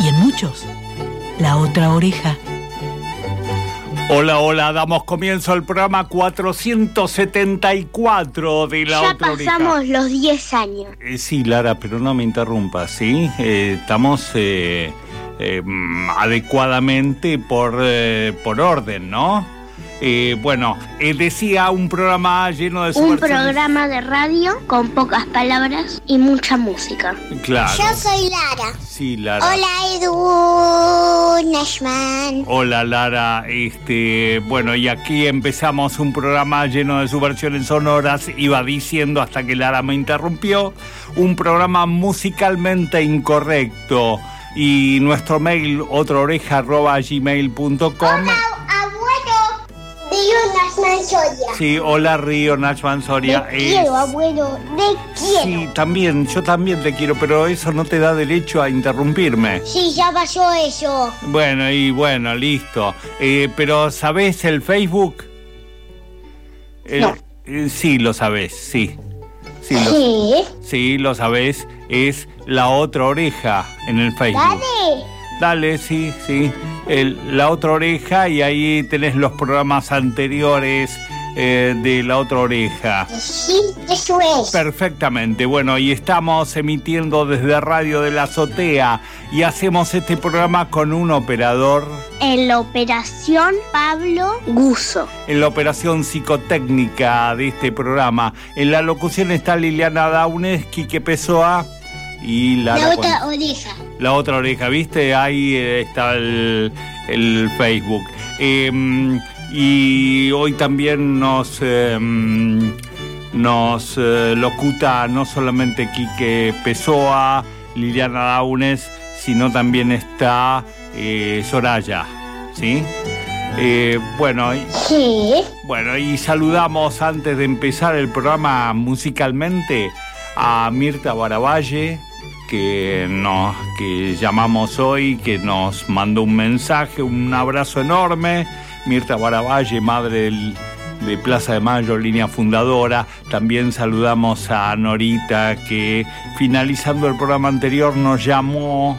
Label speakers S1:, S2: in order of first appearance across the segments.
S1: y en muchos la otra oreja.
S2: Hola, hola, damos comienzo al programa 474 de la
S3: ya
S2: otra oreja.
S3: pasamos los 10 años.
S2: Eh, sí, Lara, pero no me interrumpas, ¿sí? Eh, estamos eh, adecuadamente por, eh, por orden, ¿no? Eh, bueno, eh, decía un programa lleno de
S3: Un programa de radio con pocas palabras y mucha música.
S2: Claro.
S4: Yo soy Lara.
S2: Sí, Lara.
S4: Hola Edu Nashman.
S2: Hola Lara, este, bueno, y aquí empezamos un programa lleno de subversiones sonoras, iba diciendo hasta que Lara me interrumpió, un programa musicalmente incorrecto y nuestro mail otrooreja@gmail.com.
S4: Abuelo, Río Nashman Soria.
S2: Sí, hola Río Nachman Soria.
S4: Te quiero, abuelo, te quiero.
S2: Sí, también, yo también te quiero, pero eso no te da derecho a interrumpirme.
S4: Sí, ya pasó eso.
S2: Bueno, y bueno, listo. Eh, pero ¿sabés el Facebook? El-
S3: No.
S2: eh, sí, lo sabés, sí. Sí, lo,
S4: Sí.
S2: sí, lo sabés. Es la otra oreja en el Facebook.
S4: Dale.
S2: Dale, sí, sí. El- la otra oreja y ahí tenés los programas anteriores eh, de la otra oreja.
S4: Sí, eso es.
S2: Perfectamente, bueno, y estamos emitiendo desde Radio de la Azotea y hacemos este programa con un operador
S3: En la operación Pablo Guso.
S2: en la operación psicotécnica de este programa. En la locución está Liliana Daunes, Quique Pessoa y la,
S4: La otra oreja.
S2: la otra oreja, ¿viste? Ahí eh, está el, el Facebook. Eh, y hoy también nos, eh, nos eh, locuta no solamente Quique Pessoa, Liliana Daunes, sino también está eh, Soraya, ¿sí? Bueno, y-
S4: Sí.
S2: bueno, y saludamos antes de empezar el programa musicalmente a Mirta Baravalle, que nos que llamamos hoy, que nos mandó un mensaje, un abrazo enorme. Mirta Baravalle, madre del- de Plaza de Mayo, línea fundadora. También saludamos a Norita, que finalizando el programa anterior nos llamó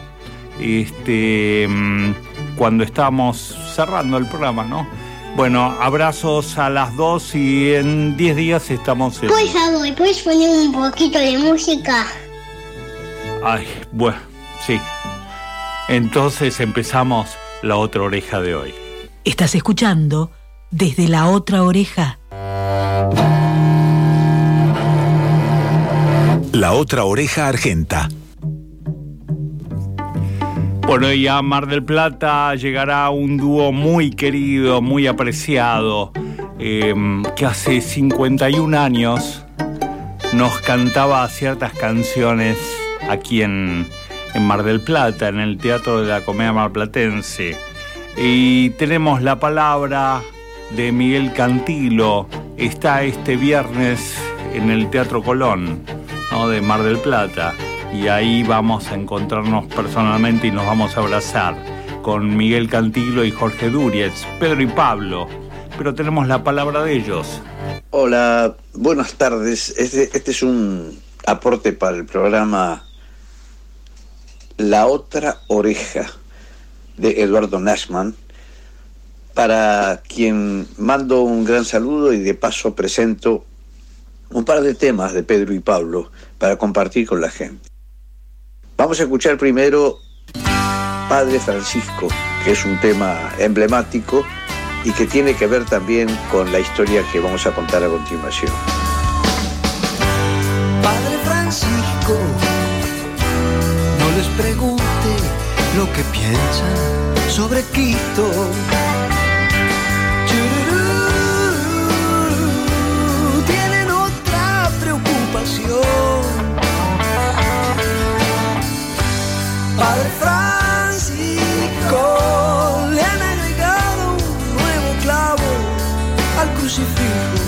S2: este, mm, cuando estábamos cerrando el programa, ¿no? Bueno, abrazos a las dos y en 10 días estamos
S4: ¿puedes poner un poquito de música?
S2: Ay, bueno, sí. Entonces empezamos la otra oreja de hoy.
S1: Estás escuchando desde la otra oreja.
S5: La otra oreja argenta.
S2: Bueno, y a Mar del Plata llegará un dúo muy querido, muy apreciado, eh, que hace 51 años nos cantaba ciertas canciones aquí en, en Mar del Plata, en el Teatro de la Comedia Marplatense. Y tenemos la palabra de Miguel Cantilo. Está este viernes en el Teatro Colón, ¿no? de Mar del Plata. Y ahí vamos a encontrarnos personalmente y nos vamos a abrazar con Miguel Cantilo y Jorge Duriez, Pedro y Pablo. Pero tenemos la palabra de ellos.
S6: Hola, buenas tardes. Este, este es un aporte para el programa La otra oreja de Eduardo Nashman, para quien mando un gran saludo y de paso presento un par de temas de Pedro y Pablo para compartir con la gente. Vamos a escuchar primero Padre Francisco, que es un tema emblemático y que tiene que ver también con la historia que vamos a contar a continuación.
S7: Padre Francisco, les pregunte lo que piensan sobre Quito. Tienen otra preocupación. Padre Francisco le han agregado un nuevo clavo al
S8: crucifijo.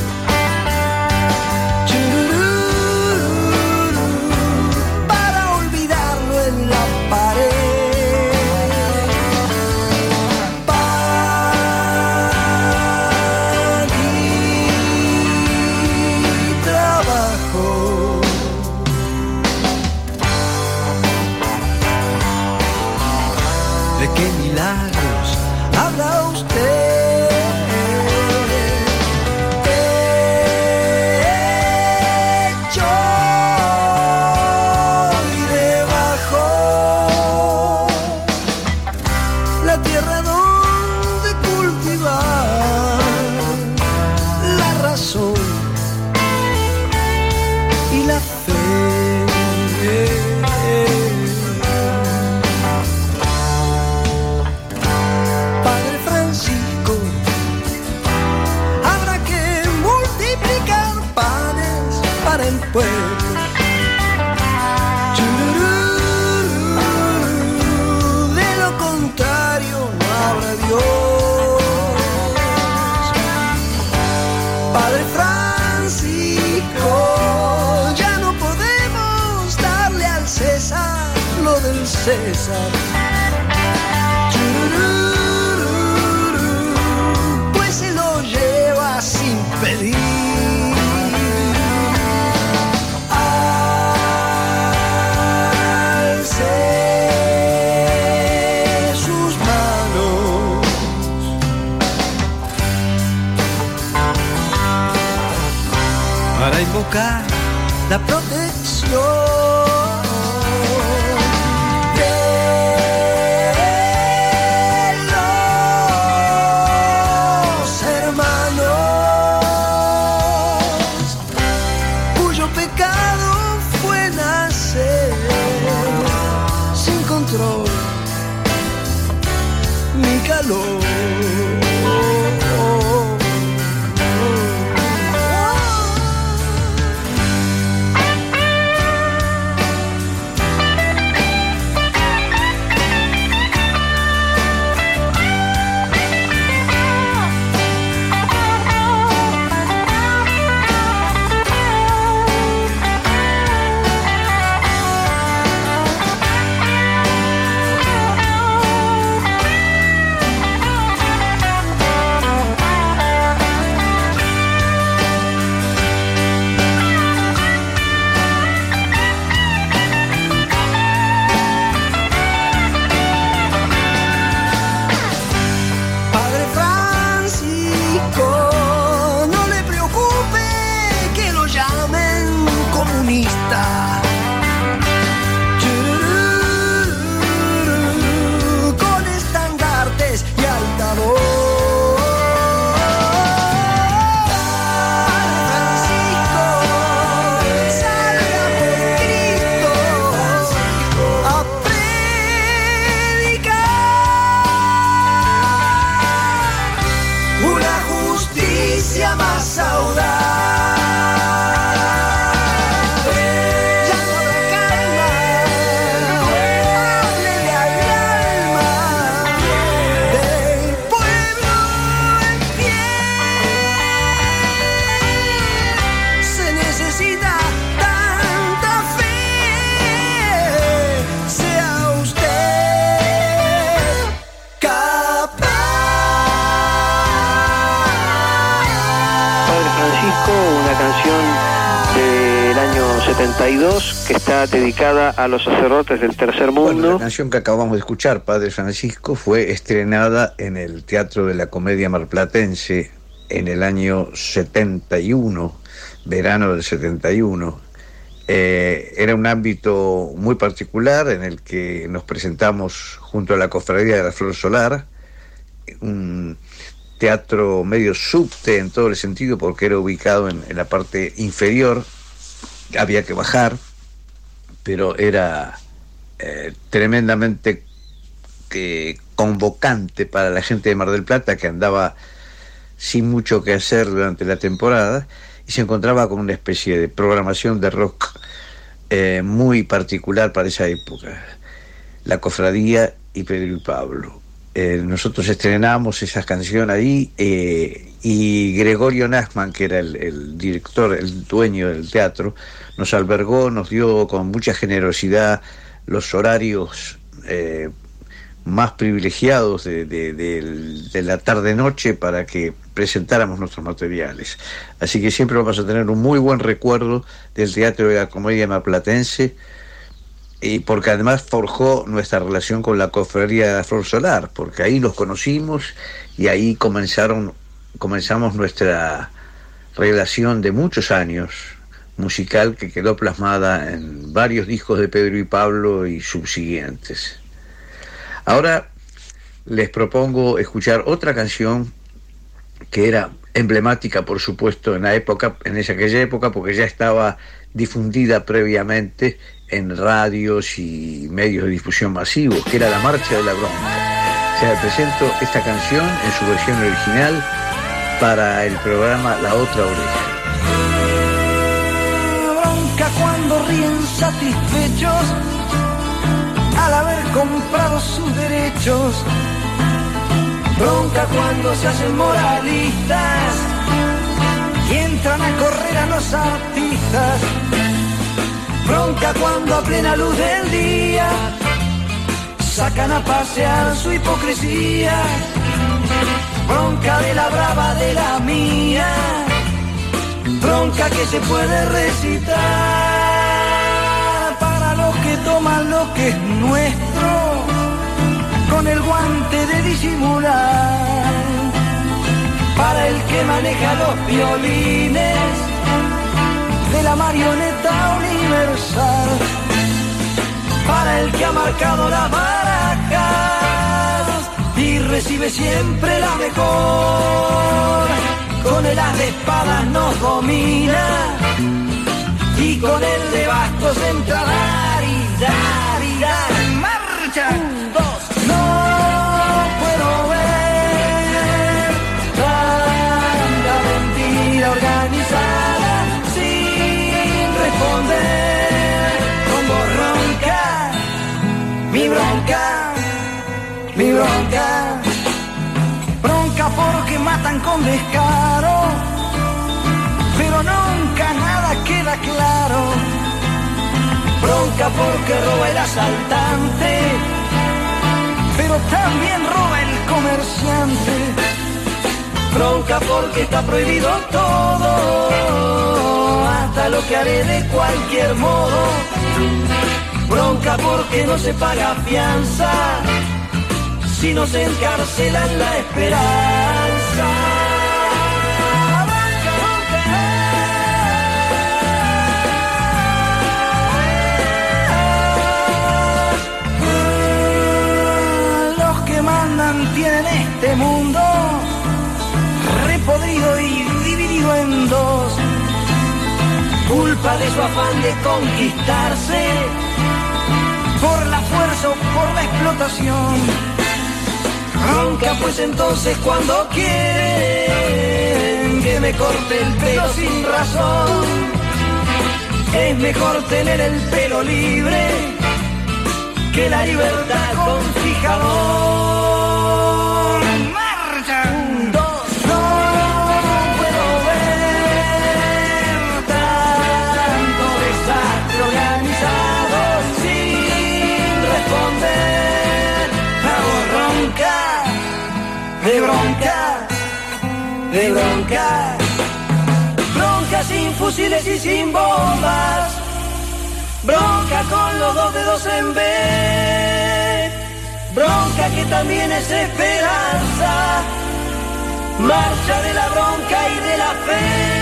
S8: Está dedicada a los sacerdotes del tercer
S6: Bueno,
S8: mundo.
S6: la canción que acabamos de escuchar, Padre Francisco, fue estrenada en el Teatro de la Comedia Marplatense en el año 71, verano del 71. Eh, era un ámbito muy particular en el que nos presentamos junto a la Cofradía de la Flor Solar, un teatro medio subte en todo el sentido porque era ubicado en, en la parte inferior, había que bajar, pero era eh, tremendamente eh, convocante para la gente de Mar del Plata que andaba sin mucho que hacer durante la temporada y se encontraba con una especie de programación de rock eh, muy particular para esa época. La cofradía y Pedro y Pablo. Eh, nosotros estrenamos esa canción ahí eh, y Gregorio Nachman, que era el, director, el dueño del teatro, nos albergó, nos dio con mucha generosidad los horarios eh, más privilegiados de, de- de la tarde-noche para que presentáramos nuestros materiales. Así que siempre vamos a tener un muy buen recuerdo del Teatro de la Comedia Maplatense y porque además forjó nuestra relación con la Cofradía Flor Solar, porque ahí los conocimos y ahí comenzaron, comenzamos nuestra relación de muchos años musical que quedó plasmada en varios discos de Pedro y Pablo y subsiguientes. Ahora les propongo escuchar otra canción que era emblemática, por supuesto, en la época, en esa aquella época, porque ya estaba difundida previamente en radios y medios de difusión masivos, que era la Marcha de la Bronca. Se presento esta canción en su versión original para el programa La Otra Oreja.
S7: ríen satisfechos al haber comprado sus derechos. Bronca cuando se hacen moralistas y entran a correr a los artistas. Bronca cuando a plena luz del día sacan a pasear su hipocresía. Bronca de la brava de la mía. Bronca que se puede recitar para los que toman lo que es nuestro con el guante de disimular. Para el que maneja los violines de la marioneta universal. Para el que ha marcado las barajas y recibe siempre la mejor. Con el as de espadas nos domina y con el de bastos entra a dar y dar y dar. ¡Marcha! Un, dos, bronca, mi bronca, bronca porque matan con descaro, pero nunca nada queda claro. Bronca porque roba el asaltante, pero también roba el comerciante. Bronca porque está prohibido todo, hasta lo que haré de cualquier modo. Bronca porque no se paga fianza, si no se encarcela en la esperanza. Los que mandan tienen este mundo repodrido y dividido en dos. Culpa de su afán de conquistarse por la explotación. Ronca pues entonces cuando quieren que me corte el pelo sin razón. Es mejor tener el pelo libre que la libertad con fijador. De bronca. Bronca sin fusiles y sin bombas. Bronca con los dos dedos en B. Bronca que también es esperanza. Marcha de la bronca y de la fe.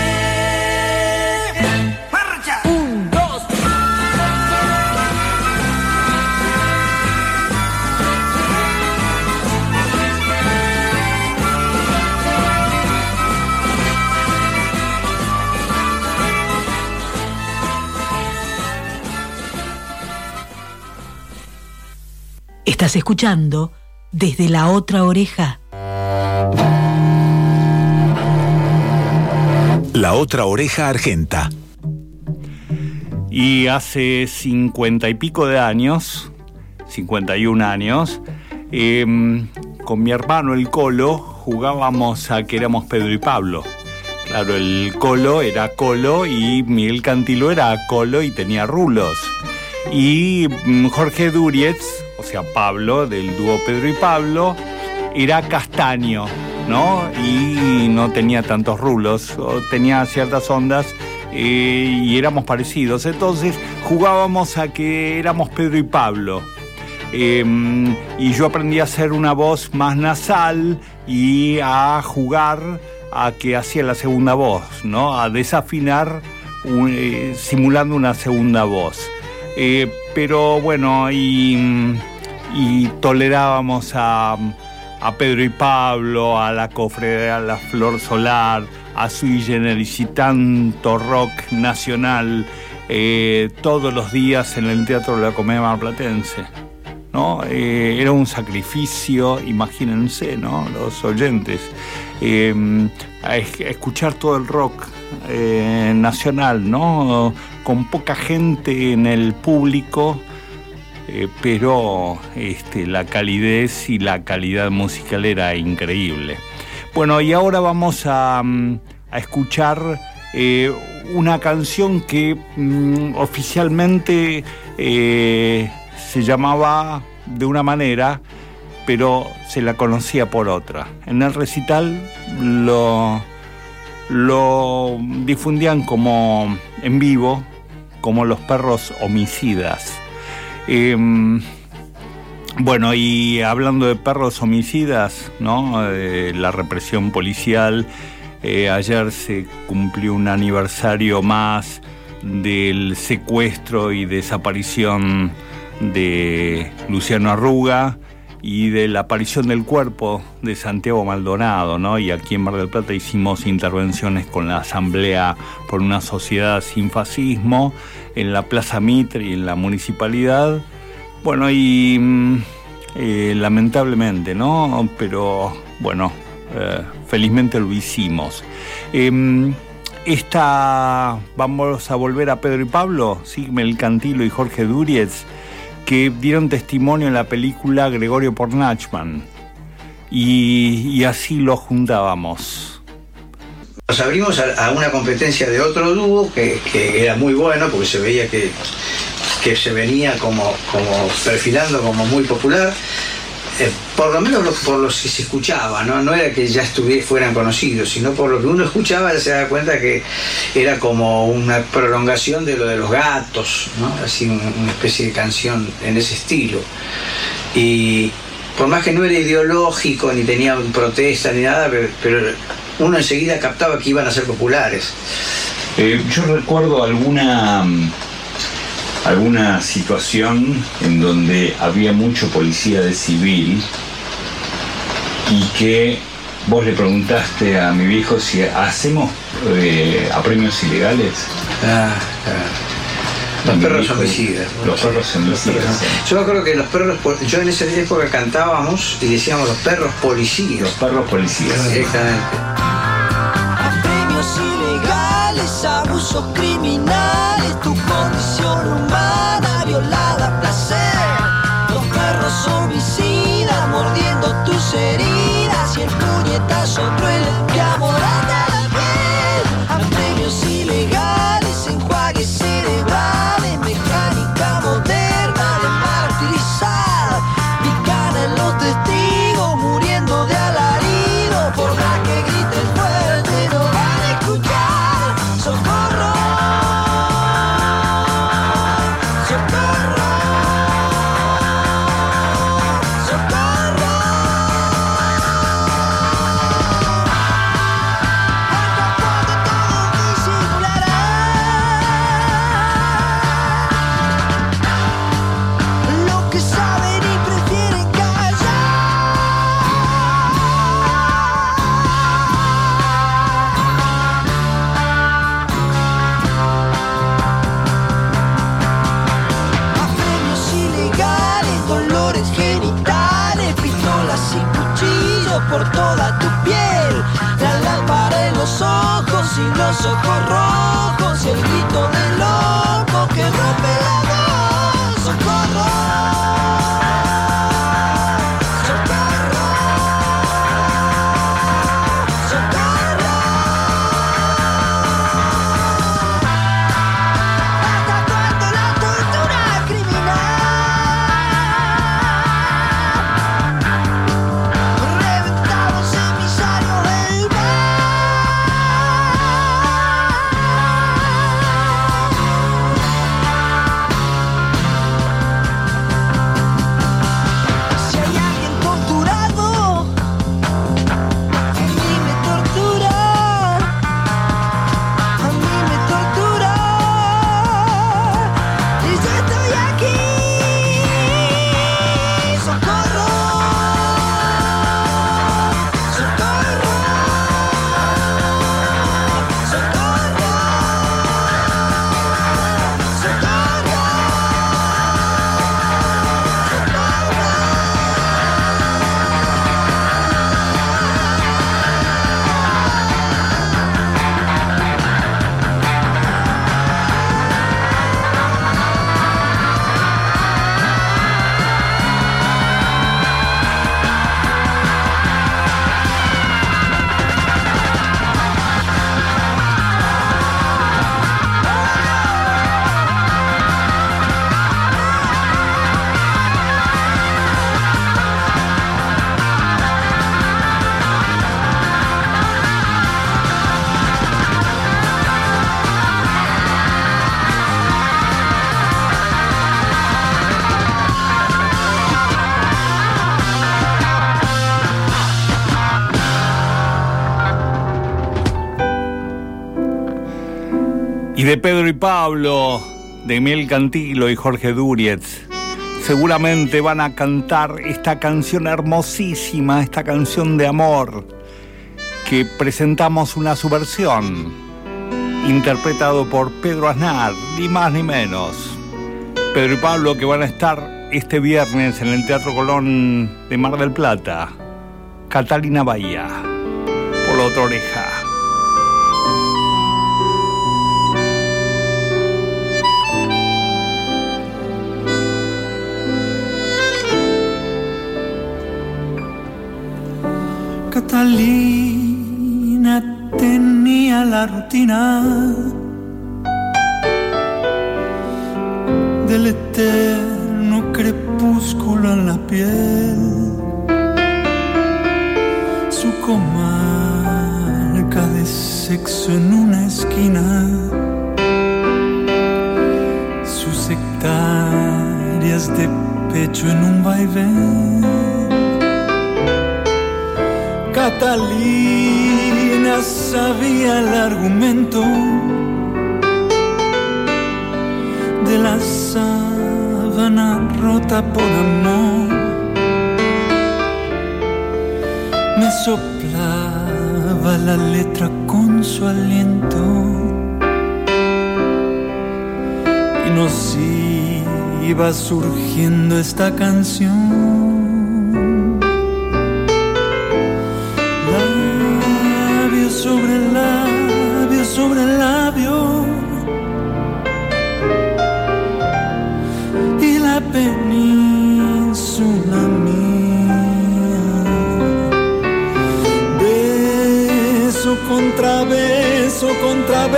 S1: Estás escuchando desde la otra oreja.
S5: La otra oreja argenta.
S2: Y hace cincuenta y pico de años, 51 años, em, con mi hermano el Colo jugábamos a que éramos Pedro y Pablo. Claro, el Colo era Colo y Miguel Cantilo era Colo y tenía rulos. Y mm, Jorge Durietz, o sea Pablo, del dúo Pedro y Pablo, era castaño, ¿no? Y no tenía tantos rulos, tenía ciertas ondas eh, y éramos parecidos. Entonces jugábamos a que éramos Pedro y Pablo. Eh, y yo aprendí a hacer una voz más nasal y a jugar a que hacía la segunda voz, ¿no? A desafinar eh, simulando una segunda voz. Eh, pero bueno, y, y tolerábamos a, a Pedro y Pablo, a la cofre, a la Flor Solar, a Sui Generis y tanto rock nacional eh, todos los días en el Teatro de la Comedia Marplatense. ¿no? Eh, era un sacrificio, imagínense, ¿no? Los oyentes, eh, a escuchar todo el rock eh, nacional, ¿no? con poca gente en el público, eh, pero este, la calidez y la calidad musical era increíble. Bueno, y ahora vamos a, mm, a escuchar eh, una canción que mm, oficialmente eh, se llamaba de una manera, pero se la conocía por otra. En el recital lo, lo difundían como en vivo, como los perros homicidas. Em, bueno, y hablando de perros homicidas, ¿no? Eh, la represión policial, eh, ayer se cumplió un aniversario más del secuestro y desaparición de Luciano Arruga y de la aparición del cuerpo de Santiago Maldonado, ¿no? Y aquí en Mar del Plata hicimos intervenciones con la Asamblea por una sociedad sin fascismo, en la Plaza Mitre y en la municipalidad. Bueno, y mm, eh, lamentablemente, ¿no? Pero bueno, eh, felizmente lo hicimos. Em, esta, vamos a volver a Pedro y Pablo, Sigmel Cantilo y Jorge Duriez, que dieron testimonio en la película Gregorio Pornachman. Y, y así lo juntábamos.
S6: Nos abrimos a, una competencia de otro dúo que, que era muy bueno porque se veía que, que se venía como, como perfilando como muy popular. Eh, por lo menos por los que se escuchaba, ¿no? no era que ya estuviera, fueran conocidos, sino por lo que uno escuchaba se da cuenta que era como una prolongación de lo de los gatos, así un- una especie de canción en ese estilo. Y por más que no era ideológico, ni tenía protesta ni nada, pero, pero uno enseguida captaba que iban a ser populares.
S9: Eh, yo recuerdo alguna mm, alguna situación en donde había mucho policía de civil y que vos le preguntaste a mi viejo si hacemos eh, apremios ilegales.
S6: Ah, Los
S9: Mi
S6: perros homicidas.
S9: Los perros homicidas.
S6: Yo me acuerdo que los perros, yo en esa época cantábamos y decíamos los perros policías.
S9: Los perros policías.
S6: Directamente.
S7: Abusos criminales, tu condición humana violada placer. Los perros homicidas mordiendo tus heridas y el puñetazo cruel de
S2: Pedro y Pablo, de Miel Cantilo y Jorge Durietz, seguramente van a cantar esta canción hermosísima, esta canción de amor, que presentamos una subversión, interpretado por Pedro Aznar, ni más ni menos. Pedro y Pablo que van a estar este viernes en el Teatro Colón de Mar del Plata, Catalina Bahía, por la otra oreja.
S10: Catalina tenía la rutina del eterno crepúsculo en la piel. Su comarca de sexo en una esquina. Sus hectáreas de pecho en un vaivén. Catalina sabía el argumento de la sábana rota por amor. Me soplaba la letra con su aliento y nos iba surgiendo esta canción. Beso contra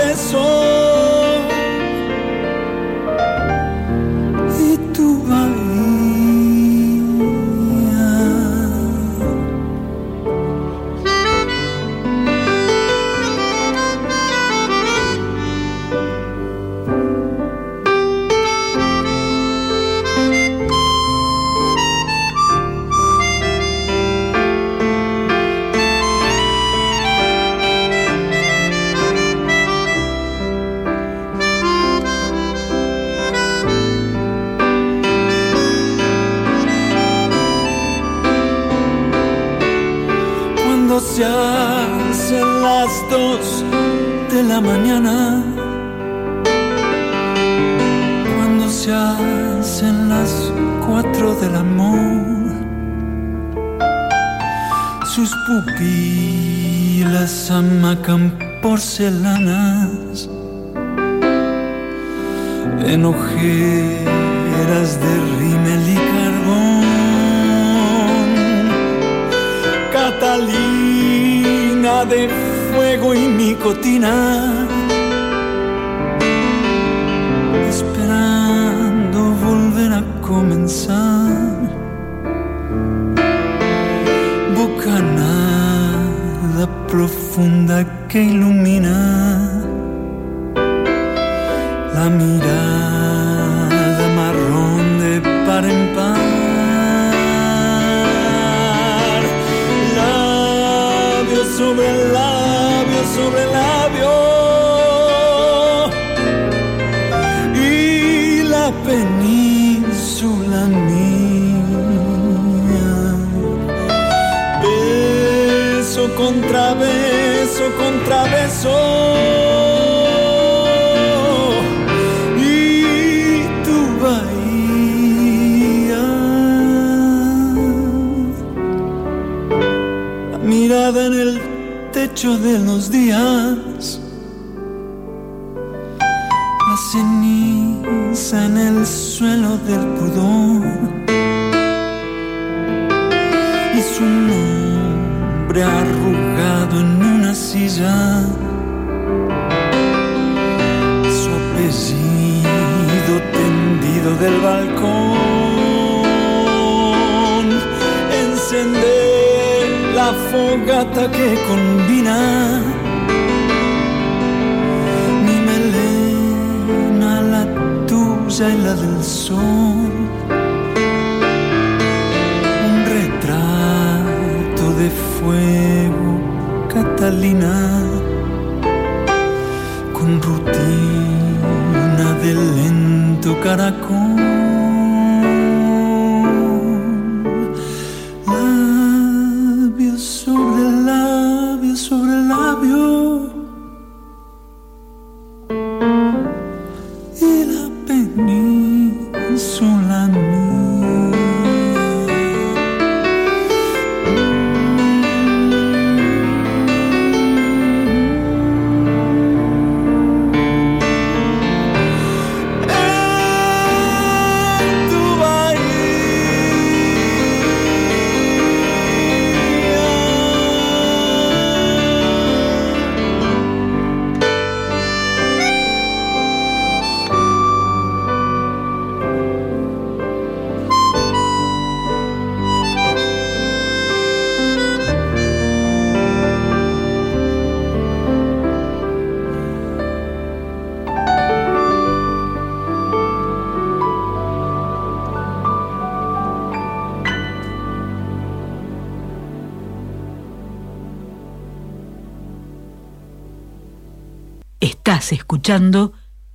S10: hacen las cuatro del amor, sus pupilas amacan porcelanas en ojeras de rímel y carbón. Catalina de fuego y nicotina, comenzar. Bocanada profunda que ilumina la mirada marrón de par en par. Labio sobre labio sobre labio. En el techo de los días. La ceniza en el suelo del pudor. Y su nombre arrugado en una silla. La fogata que combina. Mi melena, la tuya y la del sol. Un retrato de fuego, Catalina, con rutina del lento caracol.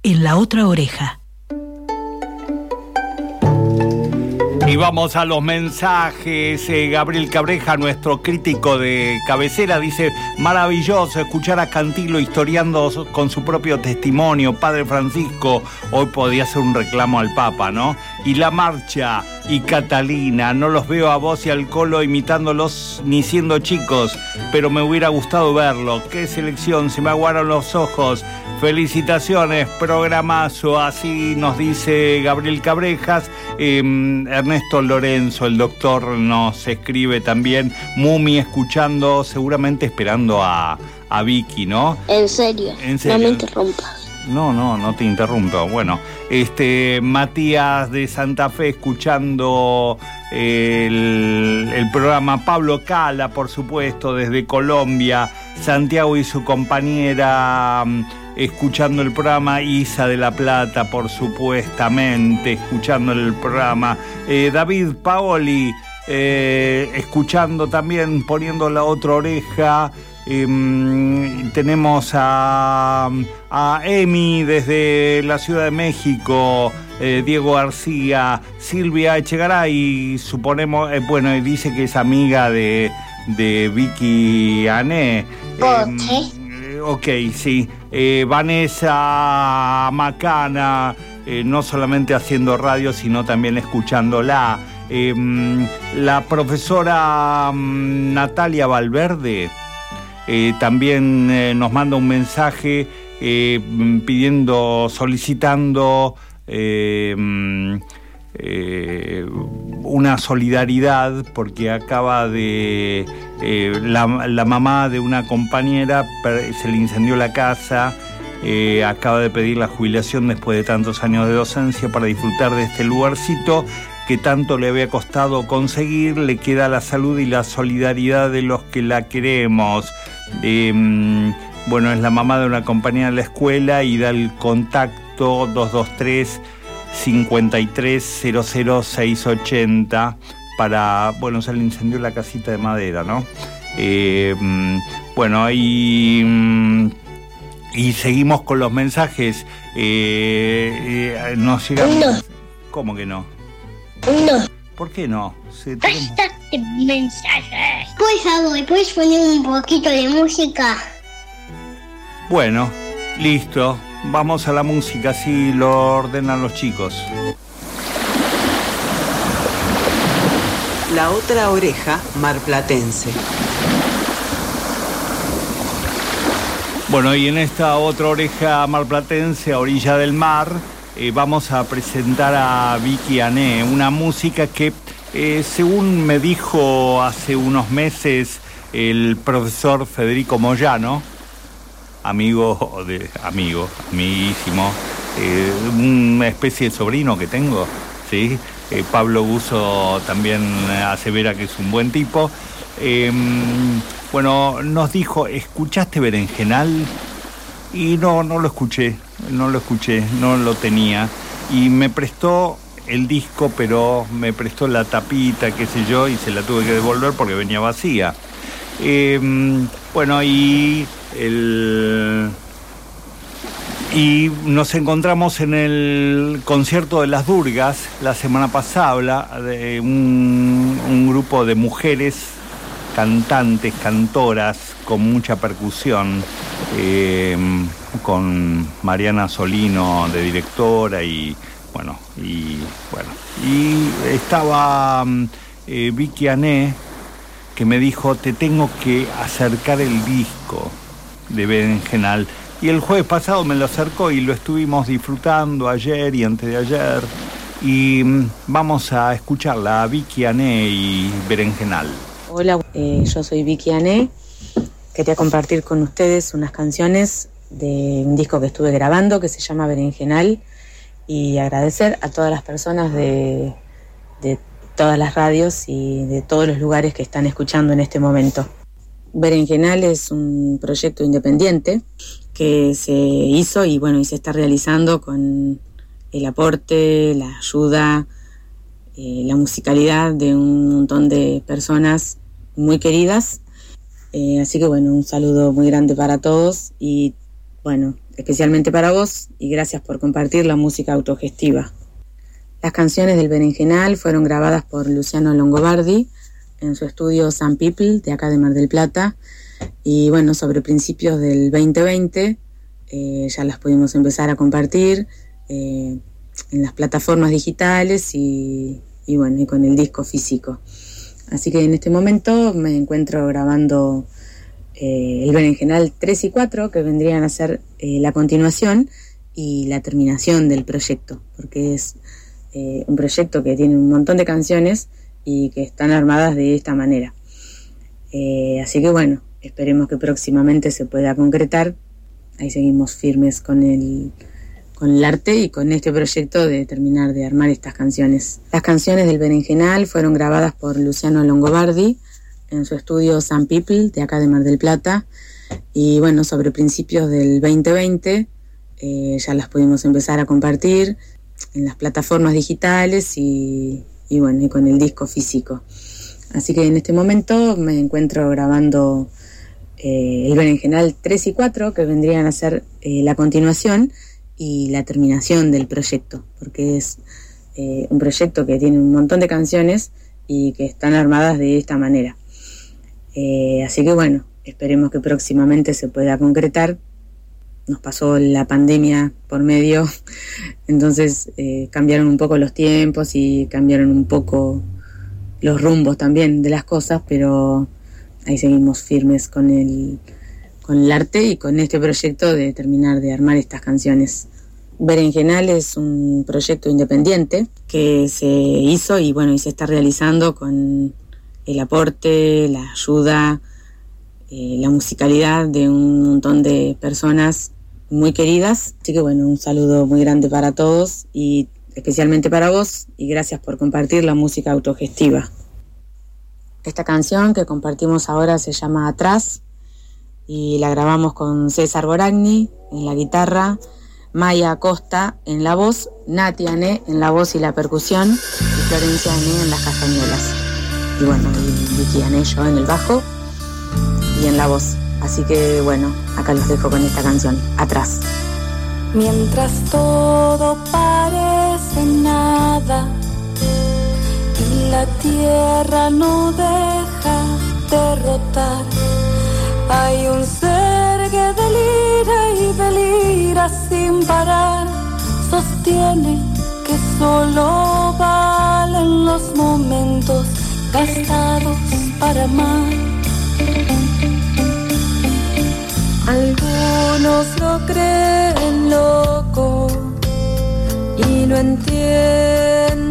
S10: En
S1: la otra oreja.
S2: Vamos a los mensajes. Eh, Gabriel Cabreja, nuestro crítico de cabecera, dice, maravilloso escuchar a Cantilo historiando con su propio testimonio. Padre Francisco, hoy podía hacer un reclamo al Papa, ¿no? Y la marcha y Catalina, no los veo a vos y al Colo imitándolos ni siendo chicos, pero me hubiera gustado verlo. Qué selección, se me aguaron los ojos. Felicitaciones, programazo, así nos dice Gabriel Cabrejas. Eh, Ernesto Lorenzo, el doctor, nos escribe también, Mumi escuchando, seguramente esperando a, a Vicky, ¿no?
S3: En serio,
S2: En serio.
S3: no me interrumpas.
S2: No, no, no te interrumpo. Bueno, este Matías de Santa Fe escuchando el, el programa Pablo Cala, por supuesto, desde Colombia, Santiago y su compañera mm, escuchando el programa, Isa de la Plata, por supuestamente, escuchando el programa, Eh, David Paoli, eh, escuchando también, poniendo la otra oreja. Em, tenemos a, a Emi desde la Ciudad de México, eh, Diego García, Silvia Echegaray, suponemos, eh, bueno, y dice que es amiga de, de Vicky Ané. Em, ok, sí. Eh, Vanessa Macana, eh, no solamente haciendo radio, sino también escuchándola. Em, la profesora mm, Natalia Valverde eh, también eh, nos manda un mensaje eh, mm, pidiendo, solicitando eh, una solidaridad porque acaba de eh, la, mamá de una compañera se le incendió la casa eh, acaba de pedir la jubilación después de tantos años de docencia para disfrutar de este lugarcito que tanto le había costado conseguir, le queda la salud y la solidaridad de los que la queremos. Mm, bueno, es la mamá de una compañera de la escuela y da el contacto 223 53000680 para, bueno, se le incendió la casita de madera, ¿no? Eh, mm, bueno, y, mm, y seguimos con los mensajes. Eh, eh, nos llegan...
S4: No.
S2: ¿Cómo que no?
S4: No.
S2: ¿Por qué no? Tenemos-
S4: de mensajes. Por favor, ¿puedes poner un poquito de música?
S2: Bueno, listo. Vamos a la música, así lo ordenan los chicos.
S11: La otra oreja marplatense.
S2: Bueno, y en esta otra oreja marplatense, a orilla del mar, eh, vamos a presentar a Vicky Ané, una música que, eh, según me dijo hace unos meses el profesor Federico Moyano, amigo de amigo, amiguísimo, eh, una especie de sobrino que tengo, ¿sí? Eh, Pablo Guso también asevera que es un buen tipo. Eh, bueno, nos dijo, ¿escuchaste Berenjenal? Y no, no lo escuché, no lo escuché, no lo tenía. Y me prestó el disco, pero me prestó la tapita, qué sé yo, y se la tuve que devolver porque venía vacía. Eh, bueno, y el, Y nos encontramos en el concierto de las Durgas la semana pasada, de un, grupo de mujeres cantantes, cantoras, con mucha percusión, eh, con Mariana Solino de directora y bueno, y bueno, y estaba eh, Vicky Ané que me dijo, te tengo que acercar el disco de Berenjenal y el jueves pasado me lo acercó y lo estuvimos disfrutando ayer y antes de ayer. Y mm, vamos a escucharla, Vicky Ané y Berenjenal.
S12: Hola, eh, yo soy Vicky Ané. Quería compartir con ustedes unas canciones de un disco que estuve grabando que se llama Berenjenal y agradecer a todas las personas de, de todas las radios y de todos los lugares que están escuchando en este momento. Berenjenal es un proyecto independiente que se hizo y bueno, y se está realizando con el aporte, la ayuda, eh, la musicalidad de un montón de personas muy queridas. Eh, así que bueno, un saludo muy grande para todos y bueno, especialmente para vos y gracias por compartir la música autogestiva. Las canciones del Berenjenal fueron grabadas por Luciano Longobardi en su estudio San People de acá de Mar del Plata y bueno, sobre principios del 2020 eh, ya las pudimos empezar a compartir eh, en las plataformas digitales y, bueno, y con el disco físico. Así que en este momento me encuentro grabando eh, el Berenjenal 3 y 4, que vendrían a ser la continuación y la terminación del proyecto, porque es un proyecto que tiene un montón de canciones y que están armadas de esta manera. así que bueno, Esperemos que próximamente se pueda concretar. Ahí seguimos firmes con el, con el arte y con este proyecto de terminar de armar estas canciones. Las canciones del Berenjenal fueron grabadas por Luciano Longobardi en su estudio San People de acá de Mar del Plata. Y bueno, sobre principios del 2020 eh, ya las pudimos empezar a compartir en las plataformas digitales y, y bueno, y con el disco físico. Así que en este momento me encuentro grabando eh, el Berenjenal 3 y 4, que vendrían a ser eh, la continuación y la terminación del proyecto, porque es eh, un proyecto que tiene un montón de canciones y que están armadas de esta manera. así que bueno, esperemos que próximamente se pueda concretar. Nos pasó la pandemia por medio, entonces cambiaron un poco los tiempos y cambiaron un poco los rumbos también de las cosas, pero ahí seguimos firmes con el, con el arte y con este proyecto de terminar de armar estas canciones. Berenjenal es un proyecto independiente que se hizo y bueno, y se está realizando con el aporte, la ayuda, eh, la musicalidad de un montón de personas muy queridas. Así que bueno, un saludo muy grande para todos y especialmente para vos y gracias por compartir la música autogestiva. Esta canción que compartimos ahora se llama Atrás y la grabamos con César Boragni en la guitarra, Maya Acosta en la voz, Nati Ané en la voz y la percusión y Florencia Ané en las castañuelas. Y bueno, y Vicky Ané yo en el bajo y en la voz. Así que bueno, acá los dejo con esta canción, Atrás.
S13: Mientras todo parece nada la tierra no deja derrotar. Hay un ser que delira y delira sin parar. Sostiene que solo valen los momentos gastados para amar. Algunos lo creen loco y no entienden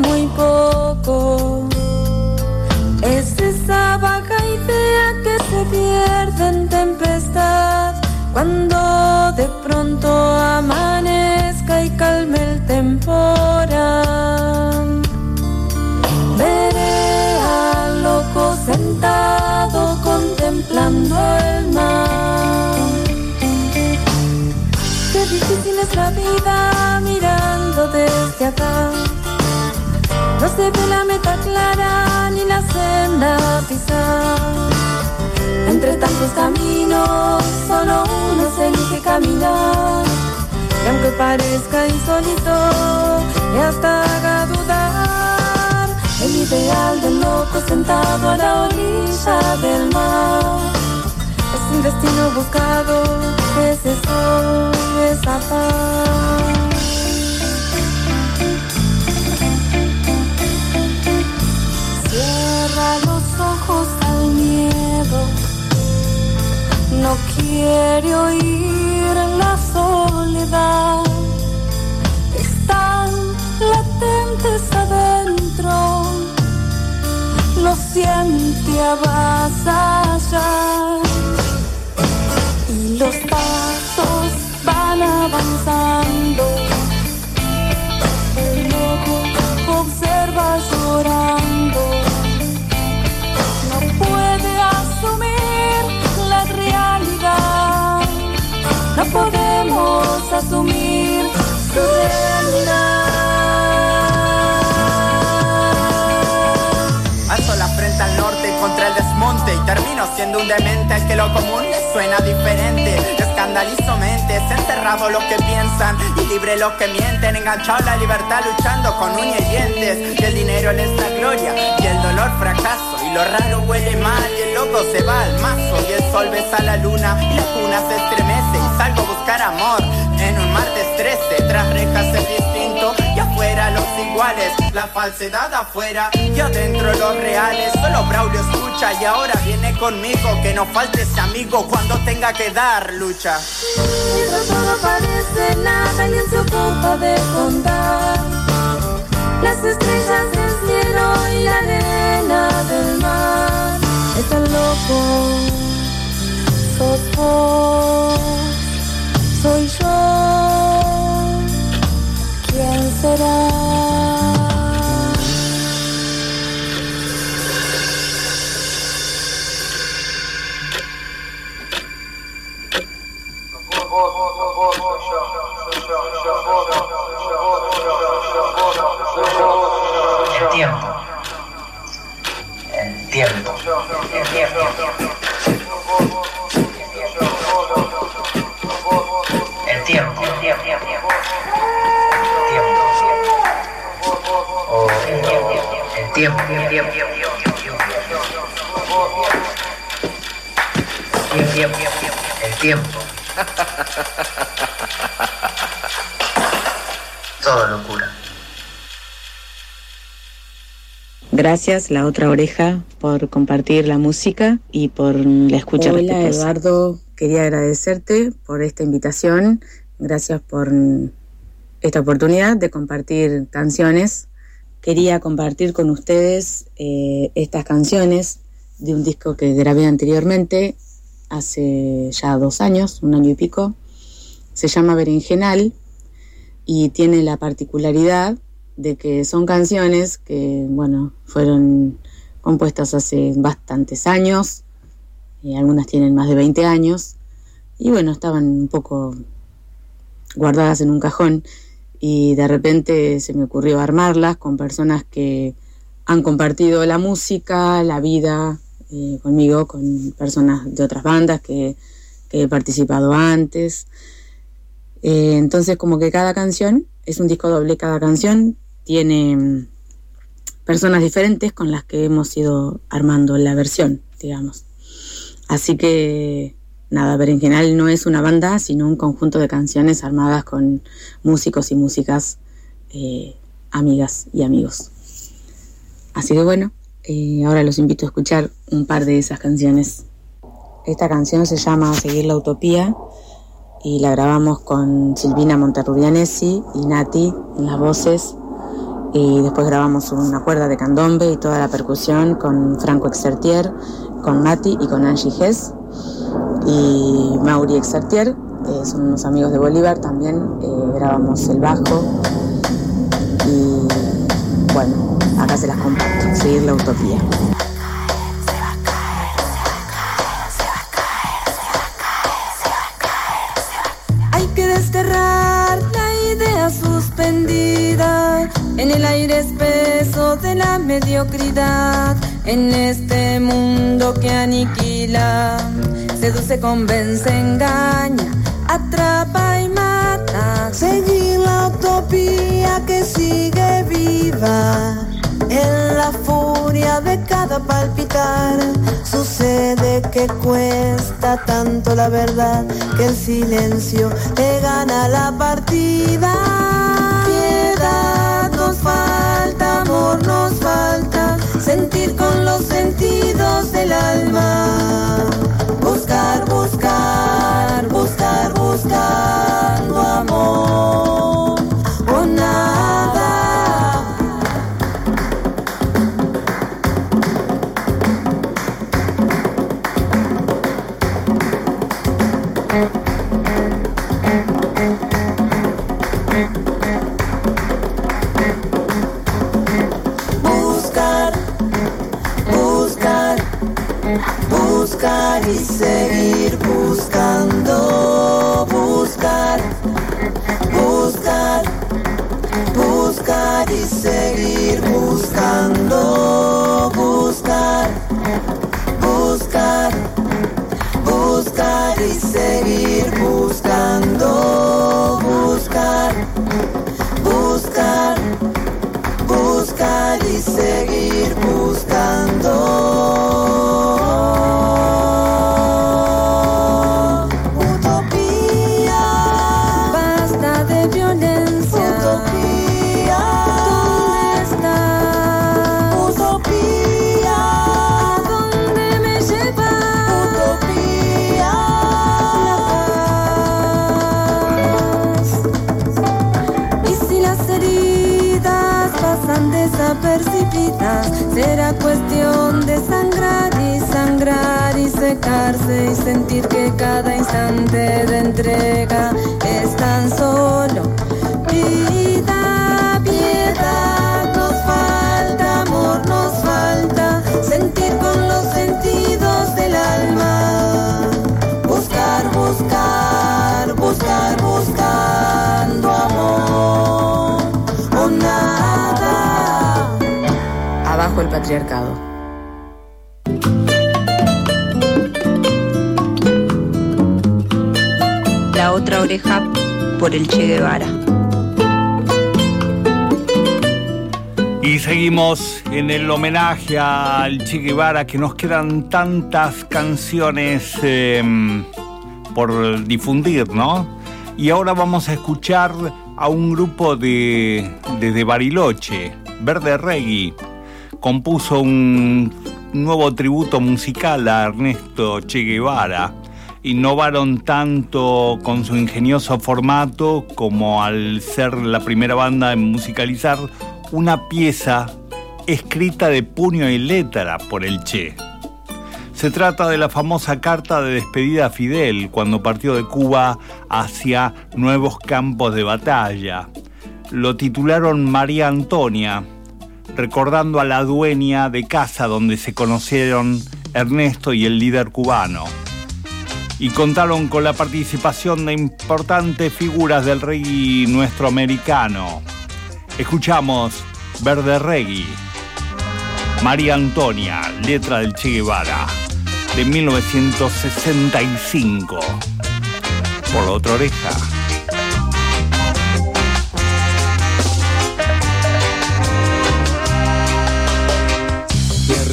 S13: muy poco. Es esa vaga idea que se pierde en tempestad cuando de pronto amanezca y calme el temporal. Veré al loco sentado contemplando el mar. Qué difícil es la vida mirando desde acá. No se ve la meta clara ni la senda pisar. Entre tantos caminos, solo uno se elige caminar.
S8: Y aunque parezca insólito y hasta haga dudar, el ideal del loco sentado a la orilla del mar es un destino buscado, es eso, esa paz. Cierra los ojos al miedo, no quiere oír la soledad. Están latentes adentro, siente avasallar. Y los pasos van avanzando. El loco observa llorando. No puede asumir la realidad. No podemos asumir su realidad.
S14: Termino siendo un demente al que lo común le suena diferente. Escandalizo mentes, encerrado los que piensan y libre los que mienten. Enganchado la libertad luchando con uñas y dientes. Y el dinero les da gloria y el dolor fracaso. Y lo raro huele mal y el loco se va al mazo. Y el sol besa la luna y la cuna se estremece. Y salgo a buscar amor en un martes 13. Tras rejas es distinto y afuera los iguales. La falsedad afuera y adentro los reales. Solo Braulio escucha y ahora viene conmigo. Que no falte ese amigo cuando tenga que dar lucha.
S8: Todo parece nada y él se ocupa de contar las estrellas del cielo y la arena del mar. Está loco, sos
S15: Gracias, La Otra Oreja, por compartir la música y por la escucha
S12: Hola,
S15: respetuosa.
S12: Eduardo, quería agradecerte por esta invitación. Gracias por esta oportunidad de compartir canciones. Quería compartir con ustedes eh, estas canciones de un disco que grabé anteriormente, hace ya dos años, un año y pico. Se llama Berenjenal y tiene la particularidad de que son canciones que, bueno, fueron compuestas hace bastantes años, y algunas tienen más de 20 años, y bueno, estaban un poco guardadas en un cajón, y de repente se me ocurrió armarlas con personas que han compartido la música, la vida eh, conmigo, con personas de otras bandas que, que he participado antes. Eh, entonces como que cada canción es un disco doble, cada canción tiene mm, personas diferentes con las que hemos ido armando la versión, digamos. Así que nada, Berenjenal no es una banda, sino un conjunto de canciones armadas con músicos y músicas, eh, amigas y amigos. Así que bueno, eh, ahora los invito a escuchar un par de esas canciones. Esta canción se llama Seguir la Utopía y la grabamos con Silvina Monterrubianesi y Nati en las voces. Y después grabamos una cuerda de candombe y toda la percusión con Franco Exertier, con Nati y con Angie Hess. Y Mauri Exertier, eh, son unos amigos de Bolívar también. eh, grabamos el bajo. Y bueno, acá se las comparto. Seguir la utopía.
S8: Espeso de la mediocridad, en este mundo que aniquila, seduce, convence, engaña, atrapa y mata,
S13: seguir la utopía que sigue viva en la furia de cada palpitar. Sucede que cuesta tanto la verdad que el silencio le gana la partida. Nos falta, sentir con los sentidos del alma. Buscar, buscar, buscar, buscando amor.
S12: El patriarcado.
S16: La otra oreja por el Che Guevara.
S2: Y seguimos en el homenaje al Che Guevara, que nos quedan tantas canciones eh, por difundir, ¿no? Y ahora vamos a escuchar a un grupo de, desde Bariloche, Verde Reggae. Compuso un nuevo tributo musical a Ernesto Che Guevara. Innovaron tanto con su ingenioso formato como al ser la primera banda en musicalizar una pieza escrita de puño y letra por el Che. Se trata de la famosa carta de despedida a Fidel cuando partió de Cuba hacia nuevos campos de batalla. Lo titularon María Antonia, recordando a la dueña de casa donde se conocieron Ernesto y el líder cubano. Y contaron con la participación de importantes figuras del reggae nuestro americano. Escuchamos Verde Reggae, María Antonia, letra del Che Guevara, de 1965. Por la otra oreja.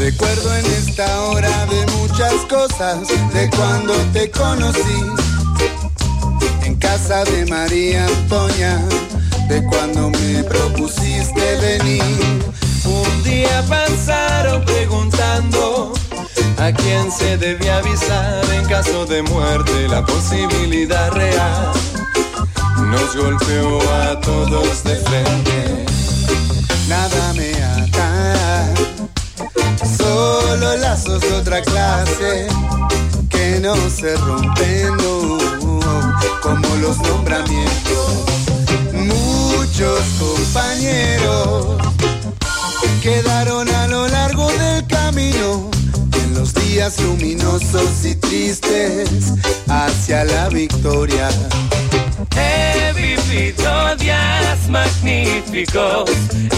S17: Recuerdo en esta hora de muchas cosas de cuando te conocí. En casa de María Antonia, de cuando me propusiste venir.
S10: Un día pasaron preguntando a quién se debía avisar en caso de muerte, la posibilidad real nos golpeó a todos de frente.
S17: Nada me ata, de otra clase que no se rompen, como los nombramientos. Muchos compañeros quedaron a lo largo del camino en los días luminosos y tristes hacia la victoria.
S10: He vivido días magníficos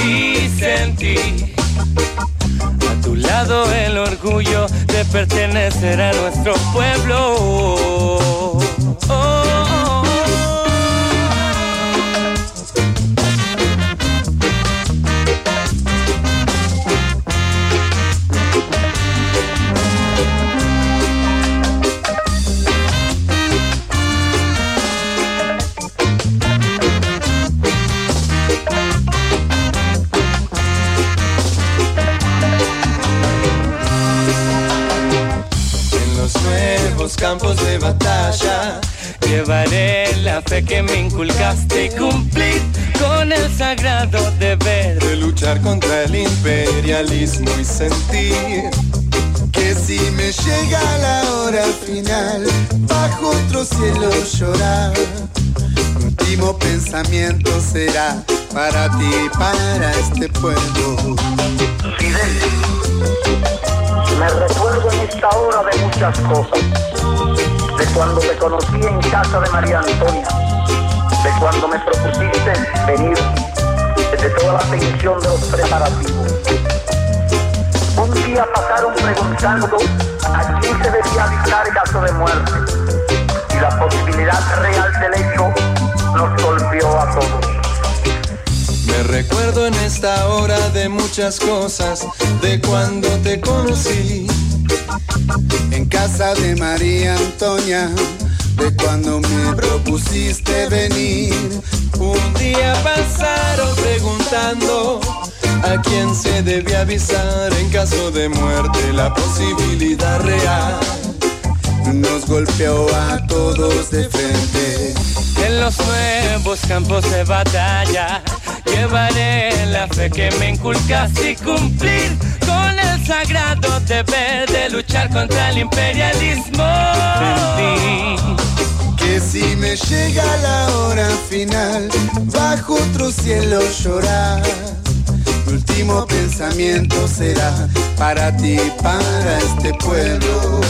S10: y sentí lado el orgullo de pertenecer a nuestro pueblo. Oh, oh, oh. Campos de batalla. Llevaré la fe que me inculcaste y cumplir con el sagrado deber de luchar contra el imperialismo y sentir
S17: que si me llega la hora final, bajo otro cielo llorar, mi último pensamiento será para ti, para este pueblo.
S18: Fidel, me hora de muchas cosas, de cuando te conocí en casa de María Antonia, de cuando me propusiste venir, desde toda la tensión de los preparativos. Un día pasaron preguntando a quién se debía avisar caso de muerte, y la posibilidad real del hecho nos golpeó a todos.
S10: Me recuerdo en esta hora de muchas cosas, de cuando te conocí.
S17: En casa de María Antonia, de cuando me propusiste venir.
S10: Un día pasaron preguntando a quién se debe avisar en caso de muerte, la posibilidad real.
S17: Nos golpeó a todos de frente.
S10: En los nuevos campos de batalla llevaré la fe que me inculcaste y cumplir con el sagrado deber de luchar contra el imperialismo.
S17: Que si me llega la hora final, bajo otro cielo llorar. Mi último pensamiento será para ti, para este pueblo.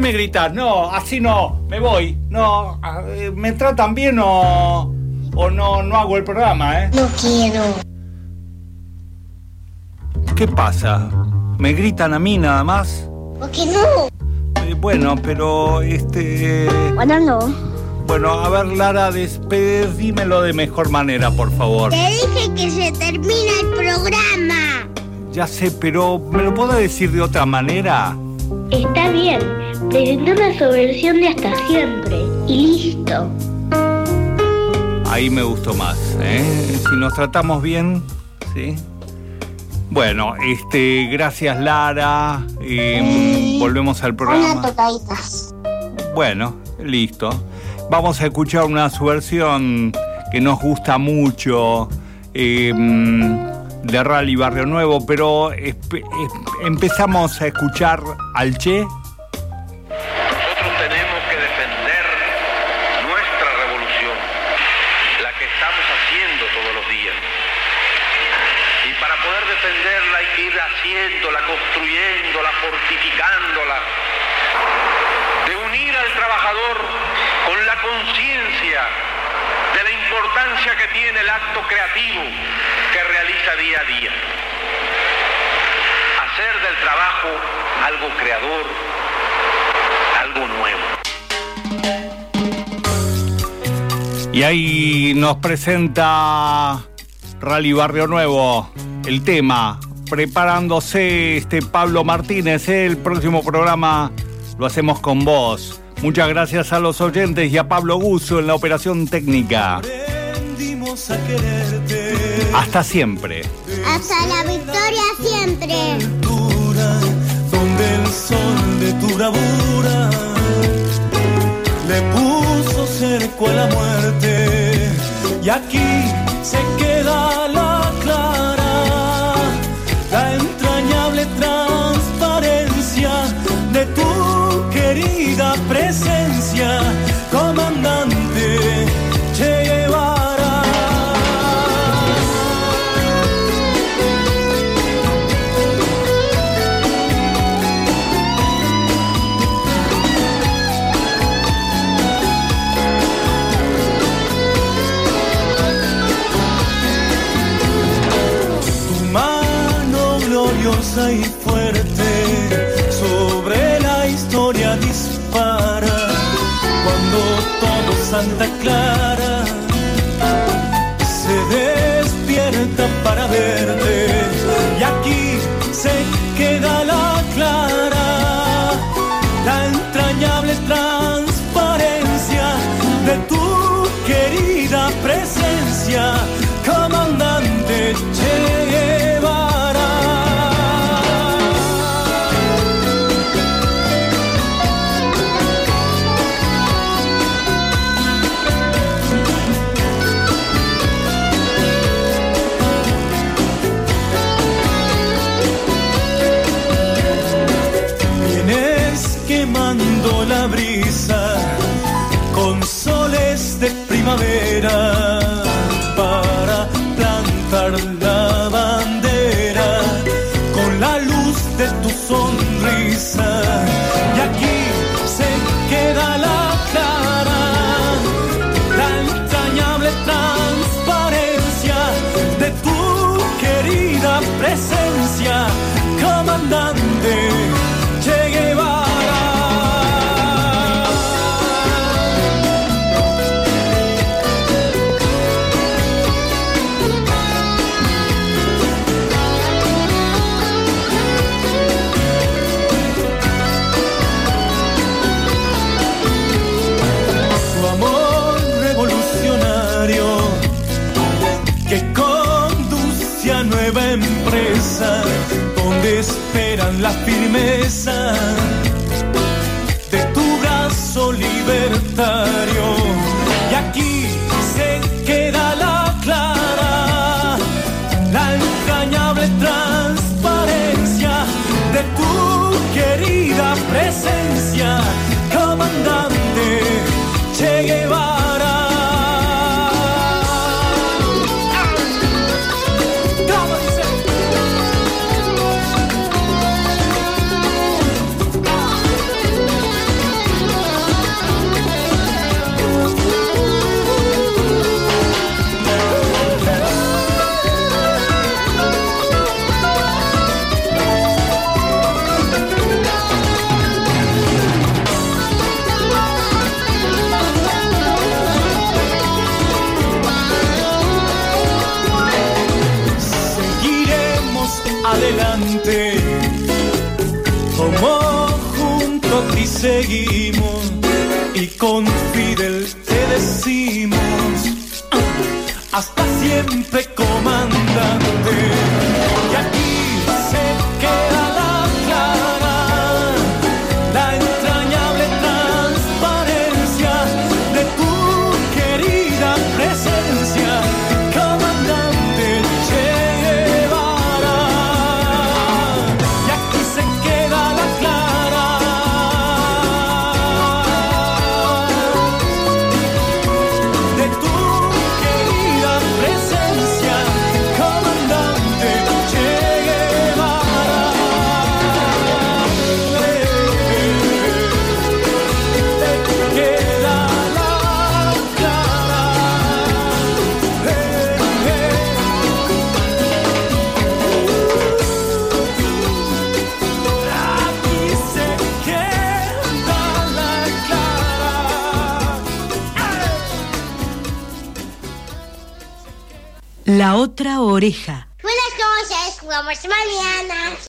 S2: Me gritas? No, así no, me voy. No, eh, ¿me tratan bien o, o no, no hago el programa, eh?
S4: No quiero.
S2: ¿Qué pasa? ¿Me gritan a mí nada más?
S4: ¿Por qué no?
S2: Eh, bueno, pero este...
S3: Bueno, no.
S2: Bueno, a ver, Lara, despedímelo de mejor manera, por favor.
S4: Te dije que se termina el programa.
S2: Ya sé, pero ¿me lo puedo decir de otra manera?
S3: Está bien. Presenté una subversión de hasta siempre. Y listo.
S2: Ahí me gustó más, ¿eh? Si nos tratamos bien, ¿sí? Bueno, este, gracias Lara. eh, volvemos al
S4: Una
S2: programa.
S4: tocaditas.
S2: Bueno, listo. Vamos a escuchar una subversión que nos gusta mucho eh, de Rally Barrio Nuevo, pero empezamos a escuchar al Che.
S19: Nosotros tenemos que defender nuestra revolución, la que estamos haciendo todos los días. Y para poder defenderla hay que ir haciéndola, construyéndola, fortificándola. De unir al trabajador con la conciencia de la importancia que tiene el acto creativo que realiza día a día. Hacer del trabajo algo creador, algo nuevo.
S2: Y ahí nos presenta Rally Barrio Nuevo el tema. Preparándose este Pablo Martínez, ¿eh? el próximo programa lo hacemos con vos. Muchas gracias a los oyentes y a Pablo Guso en la operación técnica. Hasta siempre.
S4: Hasta la victoria siempre.
S10: donde el sol de tu bravura le puso cerco a la muerte y aquí se queda la clara
S4: oreja.